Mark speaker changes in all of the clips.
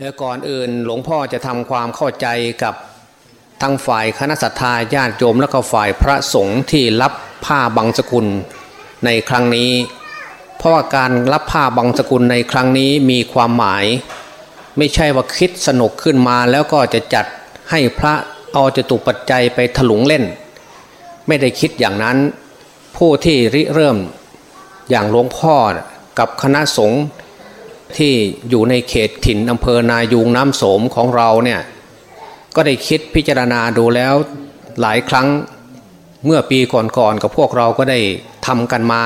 Speaker 1: เดี๋ยวก่อนอื่นหลวงพ่อจะทำความเข้าใจกับทั้งฝ่ายคณะสัตยาญาติโยมและก็ฝ่ายพระสงฆ์ที่รับผ้าบังสกุลในครั้งนี้ เพราะว่าการรับผ้าบังสกุลในครั้งนี้มีความหมาย ไม่ใช่ว่าคิดสนุกขึ้นมาแล้วก็จะจัดให้พระเอาจตุปัจจัยไปถลุงเล่น ไม่ได้คิดอย่างนั้น ผู้ที่ริเริ่มอย่างหลวงพ่อกับคณะสงฆ์ ที่อยู่ในเขตถิ่นอำเภอนายูงน้ำโสมของเราเนี่ยก็ได้คิดพิจารณาดูแล้วหลายครั้งเมื่อปีก่อนๆกับพวกเราก็ได้ทำกันมา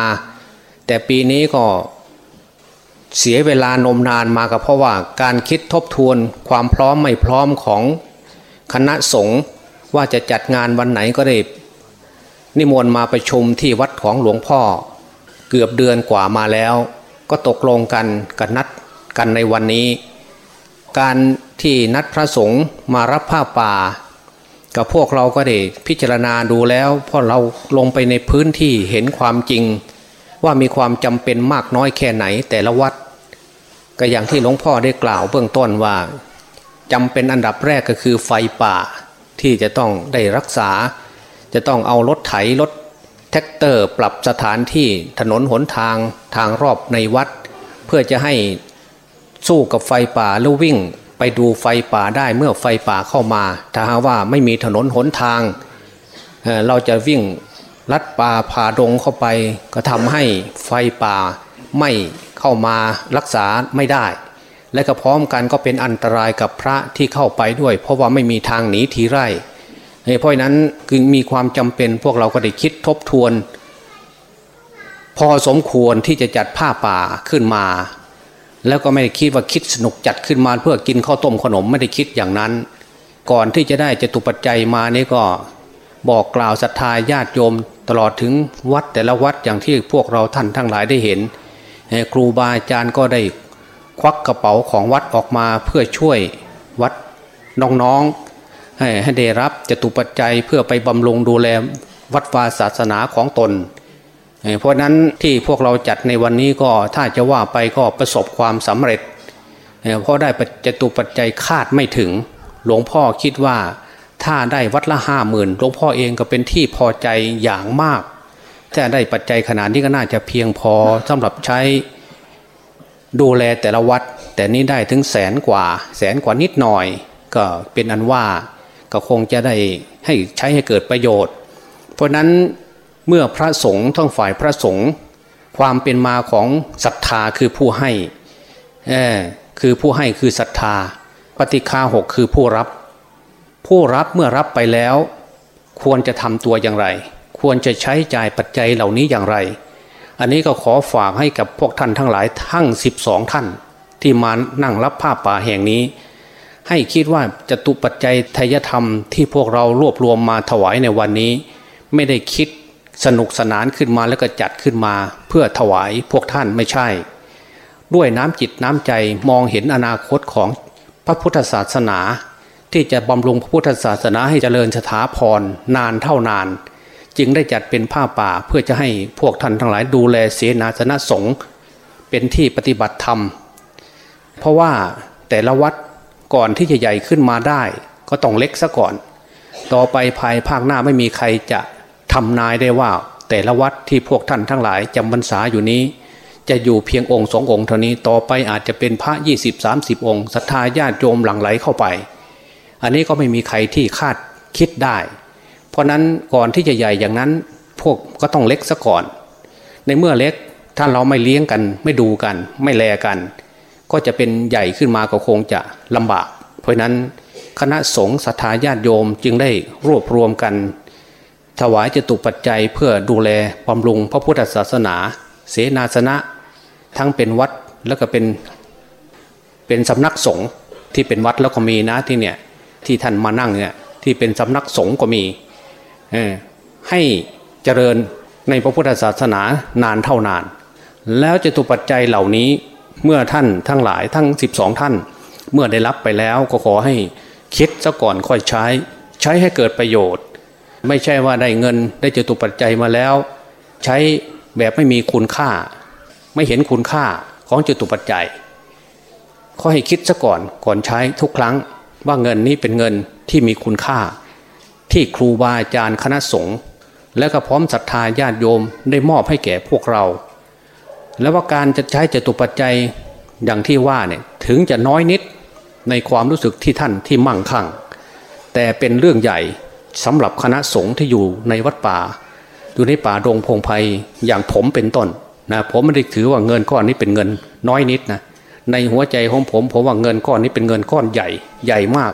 Speaker 1: แต่ปีนี้ก็เสียเวลานมนานมาก็เพราะว่าการคิดทบทวนความพร้อมไม่พร้อมของคณะสงฆ์ว่าจะจัดงานวันไหนก็ได้นิมนต์มาประชุมที่วัดของหลวงพ่อ เกือบเดือนกว่ามาแล้ว ก็ตกลงกันกันนัดกันในวันนี้ การที่นัดพระสงฆ์มารับผ้าป่า กับพวกเราก็ได้พิจารณาดูแล้วพราะเราลงไปในพื้นที่เห็นความจริง ว่ามีความจำเป็นมากน้อยแค่ไหนแต่ละวัด ก็อย่างที่หลวงพ่อได้กล่าวเบื้องต้นว่าจำเป็นอันดับแรกก็คือไฟป่าที่จะต้องได้รักษา จะต้องเอารถไถรถ แท็กเตอร์ปรับสถานที่ถนนหนทางทางรอบในวัด เพื่อจะให้สู้กับไฟป่าแล้ววิ่งไปดูไฟป่าได้เมื่อไฟป่าเข้ามา ถ้าหาว่าไม่มีถนนหนทางเเราจะวิ่งลัดป่าผ่าดงเข้าไป ก็ทำให้ไฟป่าไม่เข้ามารักษาไม่ได้ และก็พร้อมกันก็เป็นอันตรายกับพระที่เข้าไปด้วย เพราะว่าไม่มีทางหนีทีไร่ เพราะนั้นคือมีความจำเป็นพวกเราก็ได้คิดทบทวน พอสมควรที่จะจัดผ้าป่าขึ้นมา แล้วก็ไม่ได้คิดว่าคิดสนุกจัดขึ้นมาเพื่อกินข้าวต้มขนมไม่ได้คิดอย่างนั้น ก่อนที่จะได้จตุปัจจัยมานี่ก็บอกกล่าวศรัทธาญาติโยมตลอดถึงวัดแต่ละวัดอย่างที่พวกเราท่านทั้งหลายได้เห็น ครูบาอาจารย์ก็ได้ควักกระเป๋าของวัดออกมาเพื่อช่วยวัดน้องๆ ให้ได้รับจตุปัจจัยเพื่อไปบำรุงดูแลวัดวาศาสนาของตน เพราะนั้นที่พวกเราจัดในวันนี้ก็ถ้าจะว่าไปก็ประสบความสำเร็จ เพราะได้จตุปัจจัยคาดไม่ถึง หลวงพ่อคิดว่าถ้าได้วัดละห้าหมื่นหลวงพ่อเองก็เป็นที่พอใจอย่างมากถ้าได้ปัจจัยขนาดนี้ก็น่าจะเพียงพอสำหรับใช้ดูแลแต่ละวัด แต่นี้ได้ถึงแสนกว่า แสนกว่านิดหน่อย ก็เป็นอันว่า ก็คงจะได้ให้ใช้ให้เกิดประโยชน์ เพราะนั้นเมื่อพระสงฆ์ทั้งฝ่ายพระสงฆ์ความเป็นมาของศรัทธาคือผู้ให้คือผู้ให้คือศรัทธา ปฏิฆาหกคือผู้รับ ผู้รับเมื่อรับไปแล้ว ควรจะทำตัวอย่างไร ควรจะใช้จ่ายปัจจัยเหล่านี้อย่างไร อันนี้ก็ขอฝากให้กับพวกท่านทั้งหลายทั้ง 12 ท่าน ที่มานั่งรับผ้าป่าแห่งนี้ ให้คิดว่าจตุปัจจัยทยธรรมที่พวกเรารวบรวมมาถวายในวันนี้ ไม่ได้คิดสนุกสนานขึ้นมาแล้วก็จัดขึ้นมา เพื่อถวายพวกท่านไม่ใช่ ด้วยน้ำจิตน้ำใจมองเห็นอนาคตของพระพุทธศาสนา ที่จะบำรุงพระพุทธศาสนาให้เจริญสถาพรนานเท่านาน จึงได้จัดเป็นผ้าป่าเพื่อจะให้พวกท่านทั้งหลายดูแลเสนาสนะสงฆ์เป็นที่ปฏิบัติธรรม เพราะว่าแต่ละวัด ก่อนที่จะใหญ่ขึ้นมาได้ ก็ต้องเล็กซะก่อน ต่อไปภายภาคหน้าไม่มีใครจะทำนายได้ว่า แต่ละวัดที่พวกท่านทั้งหลายจำพรรษาอยู่นี้ จะอยู่เพียงองค์สององค์เท่านี้ต่อไปอาจจะเป็นพระ 20-30 องค์ศรัทธาญาติโยมหลั่งไหลเข้าไป อันนี้ก็ไม่มีใครที่คาดคิดได้ เพราะนั้นก่อนที่จะใหญ่อย่างนั้นพวกก็ต้องเล็กซะก่อน ในเมื่อเล็กถ้าเราไม่เลี้ยงกัน ไม่ดูกัน ไม่แลกัน ก็จะเป็นใหญ่ขึ้นมาก็คงจะลำบาก เพราะนั้นคณะสงฆ์ศรัทธาญาติโยมจึงได้รวบรวมกัน ถวายจตุปัจจัยเพื่อดูแลบำรุงพระพุทธศาสนา เสนาสนะ ทั้งเป็นวัดแล้วก็เป็นเป็นสำนักสงฆ์ที่เป็นวัดแล้วก็มีนะที่เนี่ยที่ท่านมานั่งเนี่ยที่เป็นสำนักสงฆ์ก็มีให้เจริญในพระพุทธศาสนานานเท่านาน แล้วจตุปัจจัยเหล่านี้ เมื่อท่านทั้งหลายทั้ง 12 ท่าน เมื่อได้รับไปแล้วก็ขอให้คิดซะก่อนค่อยใช้ ใช้ให้เกิดประโยชน์ ไม่ใช่ว่าได้เงินได้จตุปัจจัยมาแล้ว ใช้แบบไม่มีคุณค่า ไม่เห็นคุณค่าของจตุปัจจัยขอให้คิดซะก่อนก่อนใช้ทุกครั้งว่าเงินนี้เป็นเงินที่มีคุณค่า ที่ครูบาอาจารย์คณะสงฆ์และก็พร้อมศรัทธาญาติโยมได้มอบให้แก่พวกเรา แล้วว่าการจะใช้จตุปัจจัยอย่างที่ว่าเนี่ยถึงจะน้อยนิดในความรู้สึกที่ท่านที่มั่งคั่ง แต่เป็นเรื่องใหญ่สำหรับคณะสงฆ์ที่อยู่ในวัดป่า อยู่ในป่าดงพงไพ่อย่างผมเป็นต้นนะผมไม่ได้ถือว่าเงินก้อนนี้เป็นเงินน้อยนิดนะในหัวใจของผมผมว่าเงินก้อนนี้เป็นเงินก้อนใหญ่ใหญ่มาก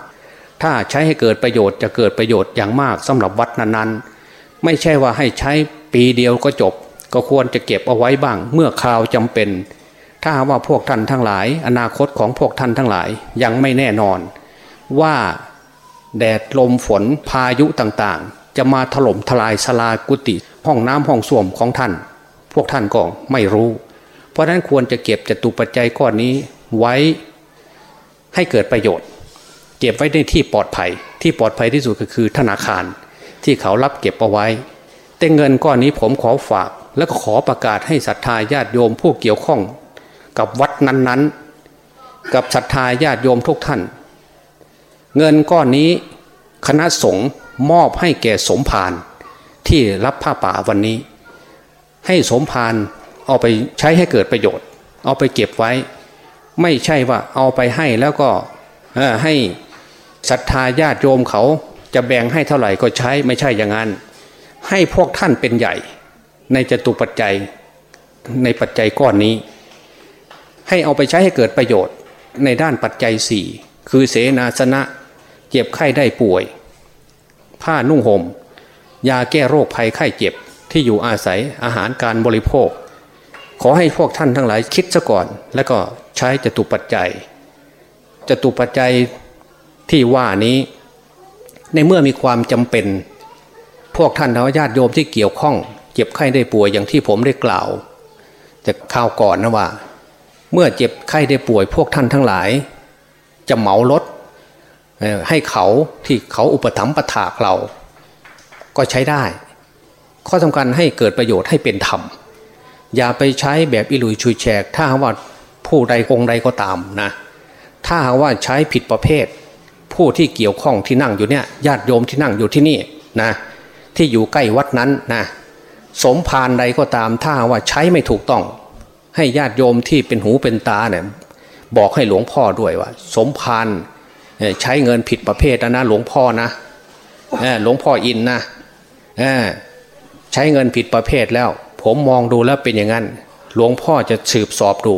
Speaker 1: ถ้าใช้ให้เกิดประโยชน์จะเกิดประโยชน์อย่างมากสำหรับวัดนั้นๆ ไม่ใช่ว่าให้ใช้ปีเดียวก็จบ ก็ควรจะเก็บเอาไว้บ้าง เมื่อคราวจำเป็น ถ้าว่าพวกท่านทั้งหลาย อนาคตของพวกท่านทั้งหลายยังไม่แน่นอน ว่าแดดลมฝนพายุต่างๆ จะมาถล่มทลายสลากุฏิห้องน้ำห้องส้วมของท่าน พวกท่านก็ไม่รู้ เพราะฉะนั้นควรจะเก็บจตุปัจจัยก้อนนี้ไว้ให้เกิดประโยชน์ เก็บไว้ในที่ปลอดภัย ที่ปลอดภัยที่สุดก็คือธนาคารที่เขารับเก็บเอาไว้ แต่เงินก้อนนี้ผมขอฝาก และก็ขอประกาศให้ศรัทธาญาติโยมผู้เกี่ยวข้อง กับวัดนั้นๆ กับศรัทธาญาติโยมทุกท่าน เงินก้อนนี้คณะสงฆ์มอบให้แก่สมภารที่รับผ้าป่าวันนี้ ให้สมภารเอาไปใช้ให้เกิดประโยชน์ เอาไปเก็บไว้ ไม่ใช่ว่าเอาไปให้แล้วก็ให้ศรัทธาญาติโยมเขาจะแบ่งให้เท่าไหร่ก็ใช้ไม่ใช่อย่างนั้น ให้พวกท่านเป็นใหญ่ ในจตุปัจจัยในปัจจัยก้อนนี้ ให้เอาไปใช้ให้เกิดประโยชน์ในด้านปัจจัยสี่คือเสนาสนะเจ็บไข้ได้ป่วย ผ้านุ่งหม่มยาแก้โรคภัยไข้เจ็บที่อยู่อาศัยอาหารการบริโภค ขอให้พวกท่านทั้งหลายคิดซะก่อน แล้วก็ใช้จตุปัจจัยจตุปัจจัยที่ว่านี้ ในเมื่อมีความจำเป็น พวกท่านทวญาติโยมที่เกี่ยวข้อง เจ็บไข้ได้ป่วยอย่างที่ผมได้กล่าวแต่ข่าวก่อนนะว่า เมื่อเจ็บไข้ได้ป่วยพวกท่านทั้งหลาย จะเหมารถให้เขาที่เขาอุปถัมภ์ประถากเรา ก็ใช้ได้ ข้อสำคัญให้เกิดประโยชน์ให้เป็นธรรม อย่าไปใช้แบบอิลุยชุยแฉกถ้าว่าผู้ใดองใดก็ตามนะ ถ้าว่าใช้ผิดประเภท ผู้ที่เกี่ยวข้องที่นั่งอยู่เนี่ยญาติโยมที่นั่งอยู่ที่นี่นะที่อยู่ใกล้วัดนั้นนะ สมภารใดก็ตามถ้าว่าใช้ไม่ถูกต้อง ให้ญาติโยมที่เป็นหูเป็นตาเนี่ยบอกให้หลวงพ่อด้วยว่า สมภารใช้เงินผิดประเภทนะหลวงพ่อนะหลวงพ่ออินนะใช้เงินผิดประเภทแล้ว ผมมองดูแล้วเป็นอย่างนั้น หลวงพ่อจะสืบสอบดู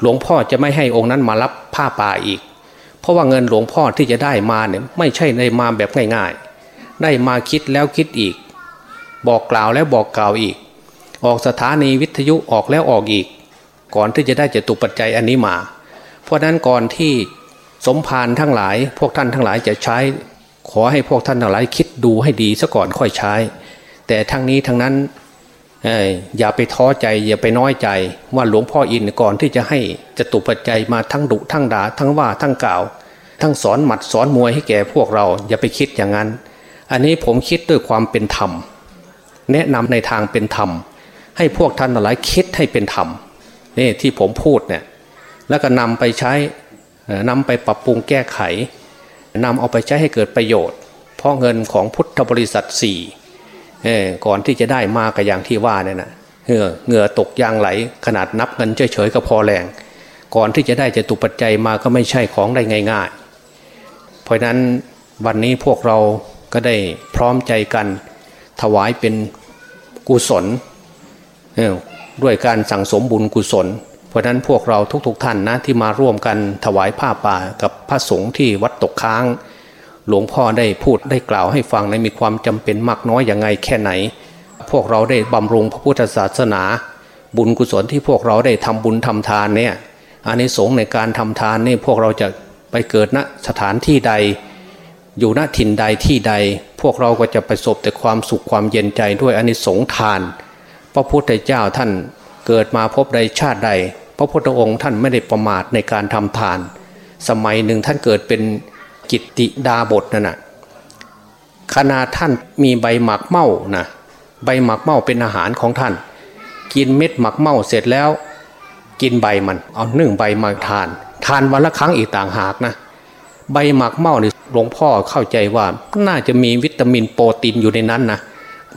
Speaker 1: หลวงพ่อจะไม่ให้องค์นั้นมารับผ้าป่าอีก เพราะว่าเงินหลวงพ่อที่จะได้มาเนี่ยไม่ใช่ได้มาแบบง่าย ๆ ได้มาคิดแล้วคิดอีก บอกกล่าวแล้วบอกกล่าวอีก ออกสถานีวิทยุออกแล้วออกอีก ก่อนที่จะได้จตุปัจจัยอันนี้มา เพราะนั้นก่อนที่สมภารทั้งหลาย พวกท่านทั้งหลายจะใช้ ขอให้พวกท่านทั้งหลายคิดดูให้ดีซะก่อนค่อยใช้ แต่ทั้งนี้ทั้งนั้นอย่าไปท้อใจอย่าไปน้อยใจว่าหลวงพ่ออินก่อนที่จะให้จตุปัจจัยมาทั้งดุทั้งด่าทั้งว่าทั้งกล่าว ทั้งสอนหมัดสอนมวยให้แก่พวกเรา อย่าไปคิดอย่างนั้น อันนี้ผมคิดด้วยความเป็นธรรม แนะนำในทางเป็นธรรม ให้พวกท่านหลายคิดให้เป็นธรรมนี่ที่ผมพูดเนี่ยแล้วก็นำไปใช้นำไปปรับปรุงแก้ไขนำเอาไปใช้ให้เกิดประโยชน์ เพราะเงินของพุทธบริษัทสี่ก่อนที่จะได้มากับอย่างที่ว่าเนี่ยนะเหงื่อเหงื่อตกยางไหล ขนาดนับเงินเฉยๆก็พอแรง ก่อนที่จะได้จะตุปัจจัยมาก็ไม่ใช่ของได้ง่าย ๆ เพราะนั้นวันนี้พวกเราก็ได้พร้อมใจกัน ถวายเป็นกุศลด้วยการสั่งสมบุญกุศล เพราะนั้นพวกเราทุกๆทท่านนะที่มาร่วมกันถวายผ้าป่ากับพระสงฆ์ที่วัดตกค้าง หลวงพ่อได้พูดได้กล่าวให้ฟังในมีความจำเป็นมากน้อยอย่างไงแค่ไหน พวกเราได้บำรุงพระพุทธศาสนา บุญกุศลที่พวกเราได้ทำบุญทำทานเนี่ยอันนี้สงในการทำทานนี่พวกเราจะไปเกิดณสถานที่ใด อยู่ณถิ่นใดที่ใด พวกเราก็จะประสบแต่ความสุขความเย็นใจด้วยอันนี้สงทาน พระพุทธเจ้าท่านเกิดมาพบใดชาติใด พระพุทธองค์ท่านไม่ได้ประมาทในการทำทาน สมัยหนึ่งท่านเกิดเป็นกิตติดาบทนั่นนะขณะท่านมีใบหมักเมานะใบหมักเมาเป็นอาหารของท่าน กินเม็ดหมักเมาเสร็จแล้ว กินใบมันเอาหนึ่งใบมาทาน ทานวันละครั้งอีกต่างหากนะ ใบหมากเมาเนี่ยหลวงพ่อเข้าใจว่าน่าจะมีวิตามินโปรตีนอยู่ในนั้นนะ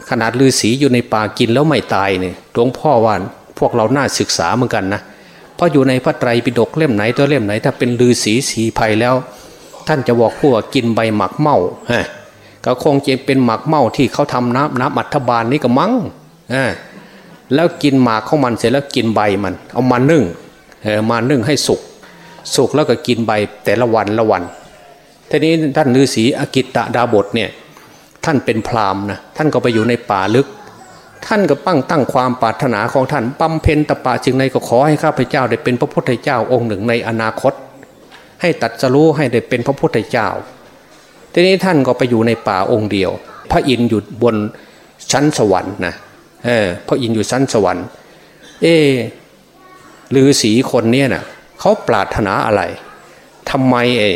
Speaker 1: ขนาดลือสีอยู่ในป่ากินแล้วไม่ตายเนี่ยหลวงพ่อว่าพวกเราน่าศึกษาเหมือนกันนะเพราะอยู่ในพระไตรปิฎกเล่มไหนตัวเล่มไหน ถ้าเป็นลือสีสีภัยแล้ว ท่านจะบอกพวกกินใบหมากเมาฮะก็คงจะเป็นหมากเมาที่เขาทำน้ำน้ำอัฐบาลนี่ก็มั้งอ่าแล้วกินหมากของมันเสร็จแล้วกินใบมัน เอามานึ่งเออมานึ่งให้สุก สุกแล้วก็กินใบแต่ละวันละวันทีนี้ท่านฤาษีอกิตตดาบทเนี่ยท่านเป็นพราหมณ์นะท่านก็ไปอยู่ในป่าลึก ท่านก็ปั้งตั้งความปรารถนาของท่านบำเพ็ญตปะจึงในก็ขอให้ข้าพเจ้าได้เป็นพระพุทธเจ้าองค์หนึ่งในอนาคต ให้ตัดสรู้ให้ได้เป็นพระพุทธเจ้า ทีนี้ท่านก็ไปอยู่ในป่าองค์เดียว พระอินทร์อยู่บนชั้นสวรรค์นะเออพระอินทร์อยู่ชั้นสวรรค์ เอฤาษีคนเนี้ยนะ่ะ เขาปรารถนาอะไรทำไมไอ้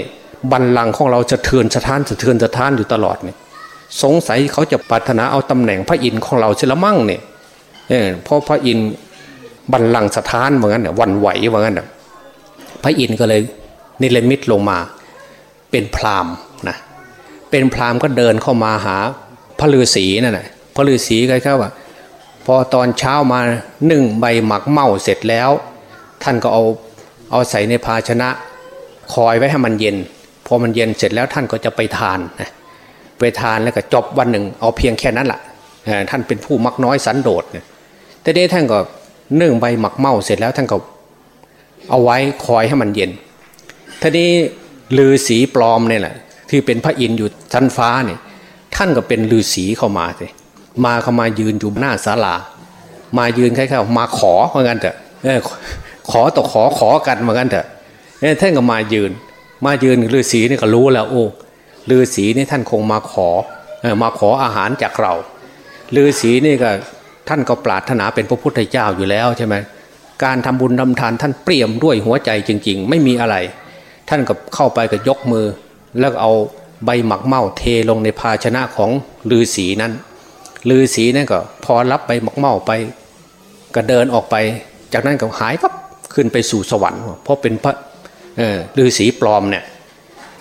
Speaker 1: บันลังของเราจะเทือนสะท้านจะเทือนสะท้านอยู่ตลอดเนี่ยสงสัยเขาจะปรารถนาเอาตำแหน่งพระอินทร์ของเราเชละมั่งเนี่ยเออเพราะพระอินทร์บันลังสะท้านเหมือนกันเนี่ยวันไหวเหมือนกันเนี่ยพระอินทร์ก็เลยนิรมิตลงมา เป็นพรามนะเป็นพรามก็เดินเข้ามาหาพระฤาษีนั่นแหละพระฤาษีก็เข้าว่าพอตอนเช้ามาหนึ่งใบหมักเมาเสร็จแล้ว ท่านก็เอา เอาใส่ในภาชนะคอยไว้ให้มันเย็น พอมันเย็นเสร็จแล้วท่านก็จะไปทานนะไปทานแล้วก็จบวันหนึ่งเอาเพียงแค่นั้นแหละท่านเป็นผู้มักน้อยสันโดษเนี่ยแต่นี้ท่านก็นึ่งใบหมักเมาเสร็จแล้วท่านก็เอาไว้คอยให้มันเย็นทีนี้ลือสีปลอมเนี่ยแหละที่เป็นพระอินทร์อยู่ชั้นฟ้าเนี่ยท่านก็เป็นลือสีเข้ามาเลยมาเข้ามายืนอยู่หน้าศาลา มายืนคล้ายๆมาขอเหมือนกันเถอะ ขอต่อขอขอกันเหมือนกันเถอะท่านก็มายืน มายืนฤาษีนี่ก็รู้แล้วโอ้ฤาษีนี่ท่านคงมาขอมาขออาหารจากเราฤาษีนี่ก็ท่านก็ปรารถนาเป็นพระพุทธเจ้าอยู่แล้วใช่ไหมการทำบุญทำทานท่านเปี่ยมด้วยหัวใจจริง ๆ ไม่มีอะไร ท่านก็เข้าไปก็ยกมือ แล้วเอาใบหมักเมาเทลงในภาชนะของฤาษีนั้นฤาษีนั่นก็พอรับใบหมักเมาไป ก็เดินออกไป จากนั้นก็หายปั๊บ ขึ้นไปสู่สวรรค์ เพราะเป็นพระฤาษีปลอมเนี่ย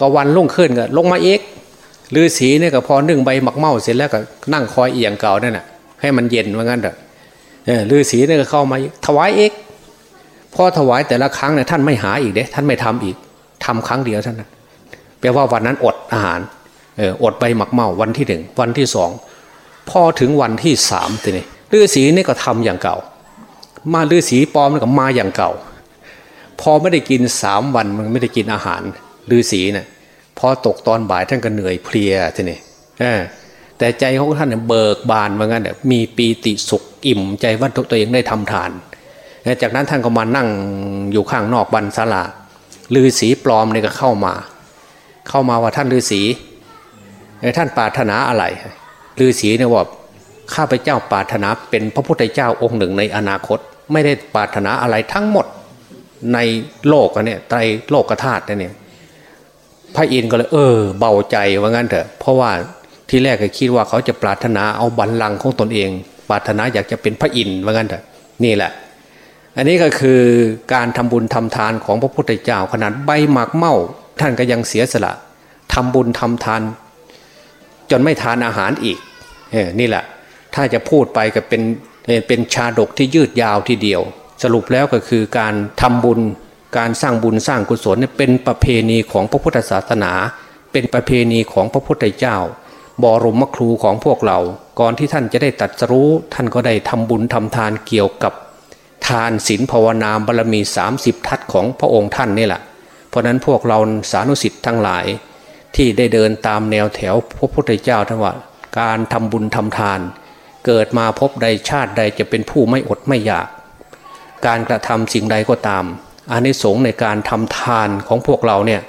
Speaker 1: ก็วันลุ่งขึ้นก็ลงมาเอกฤาษีเนี่ยก็พอนึ่งใบหมักเมาเสร็จแล้วก็นั่งคอยเอียงเก่านั่นแหะให้มันเย็นว่างั้นเถอะฤาษีเนี่ยก็เข้ามาถวายเอกพอถวายแต่ละครั้งเนี่ยท่านไม่หาอีกเด้ท่านไม่ทำอีกทำครั้งเดียวท่านนะแปลว่าวันนั้นอดอาหารอดใบหมักเมาวันที่หนึ่งวันที่สองพอถึงวันที่สามทีนี้ฤาษีนี่ก็ทำอย่างเก่า มาฤาษีปลอมก็มาอย่างเก่า พอไม่ได้กินสามวันมันไม่ได้กินอาหารฤาษีเนะ่ยพอตกตอนบ่ายท่านก็เหนื่อยเพลียทีนี้แต่ใจของท่านเบิกบานเหมือนกันมีปีติสุขอิ่มใจว่าตัวเองได้ทำทาน จากนั้นท่านก็มานั่งอยู่ข้างนอกบันศาลาฤาษีปลอมเนี่ยก็เข้ามา เข้ามาว่าท่านฤาษีท่านปรารถนาอะไรฤาษีเนี่ยว่า ข้าพเจ้าปรารถนาเป็นพระพุทธเจ้าองค์หนึ่งในอนาคต ไม่ได้ปรารถนาอะไรทั้งหมดในโลกเนี่ยไตรโลกธาตุเนี่ยพระอินทร์ก็เลยเออ เบาใจว่างั้นเถอะ เพราะว่าที่แรกก็คิดว่าเขาจะปรารถนาเอาบัลลังก์ของตนเอง ปรารถนาอยากจะเป็นพระอินทร์ว่างั้นเถอะนี่แหละ อันนี้ก็คือการทำบุญทำทานของพระพุทธเจ้าขนาดใบหมากเมาท่านก็ยังเสียสละทำบุญทำทาน จนไม่ทานอาหารอีกเออนี่แหละ ถ้าจะพูดไปก็เป็นเป็นชาดกที่ยืดยาวทีเดียว สรุปแล้วก็คือการทำบุญการสร้างบุญสร้างกุศลเป็นประเพณีของพระพุทธศาสนา เป็นประเพณีของพระพุทธเจ้า บรมครูของพวกเรา ก่อนที่ท่านจะได้ตัดสู้ท่านก็ได้ทำบุญทำทานเกี่ยวกับ ทานศีลภาวนาบารมี 30 ทัศของพระองค์ท่านนี่แหละเพราะนั้นพวกเราสานุสิทธิ์ทั้งหลาย ที่ได้เดินตามแนวแถวพระพุทธเจ้าทั้งว่าการทำบุญทำทาน เกิดมาพบใดชาติใดจะเป็นผู้ไม่อดไม่อยาก การกระทำสิ่งใดก็ตามอานนิสงส์ในการทำทานของพวกเราเนี่ย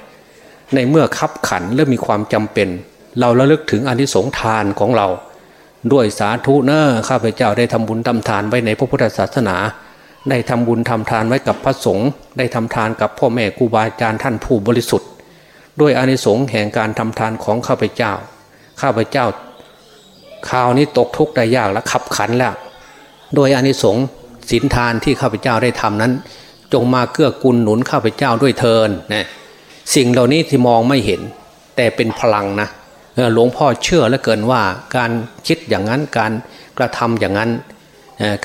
Speaker 1: ในเมื่อคับขันและมีความจำเป็น เราระลึกถึงอานนิสงส์ทานของเรา ด้วยสาธุเนอข้าพเจ้าได้ทำบุญทำทานไว้ในพระพุทธศาสนา ได้ทำบุญทำทานไว้กับพระสงฆ์ได้ทำทานกับพ่อแม่ครูบาอาจารย์ท่านผู้บริสุทธิ์ ด้วยอานนิสงส์แห่งการทำทานของข้าพเจ้า ข้าพเจ้า คราวนี้ตกทุกข์ได้ยากและขับขันแล้ว โดยอานิสงส์ศีลทานที่ข้าพเจ้าได้ทำนั้น จงมาเกื้อกูลหนุนข้าพเจ้าด้วยเทินนะสิ่งเหล่านี้ที่มองไม่เห็น แต่เป็นพลังนะหลวงพ่อเชื่อเหลือเกินว่าการคิดอย่างนั้นการกระทำอย่างนั้น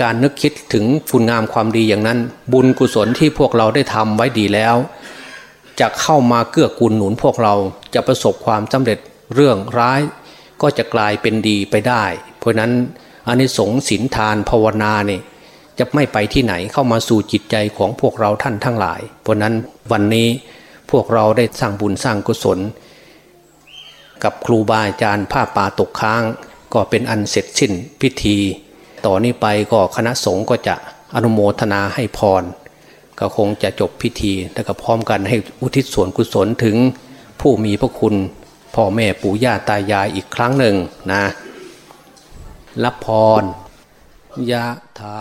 Speaker 1: การนึกคิดถึงคุณงามความดีอย่างนั้น บุญกุศลที่พวกเราได้ทำไว้ดีแล้ว จะเข้ามาเกื้อกูลหนุนพวกเราจะประสบความสำเร็จเรื่องร้าย ก็จะกลายเป็นดีไปได้ เพราะนั้นอานิสงส์ศีลทานภาวนาเนี่ยจะไม่ไปที่ไหนเข้ามาสู่จิตใจของพวกเราท่านทั้งหลาย เพราะนั้นวันนี้พวกเราได้สร้างบุญสร้างกุศล กับครูบาอาจารย์ผ้าป่าตกค้าง ก็เป็นอันเสร็จสิ้นพิธี ต่อนนี้ไปก็คณะสงฆ์ก็จะอนุโมทนาให้พร ก็คงจะจบพิธี แล้วก็พร้อมกันให้อุทิศส่วนกุศลถึงผู้มีพระคุณ พ่อแม่ปู่ย่าตายายอีกครั้งหนึ่งนะรับพรยะถา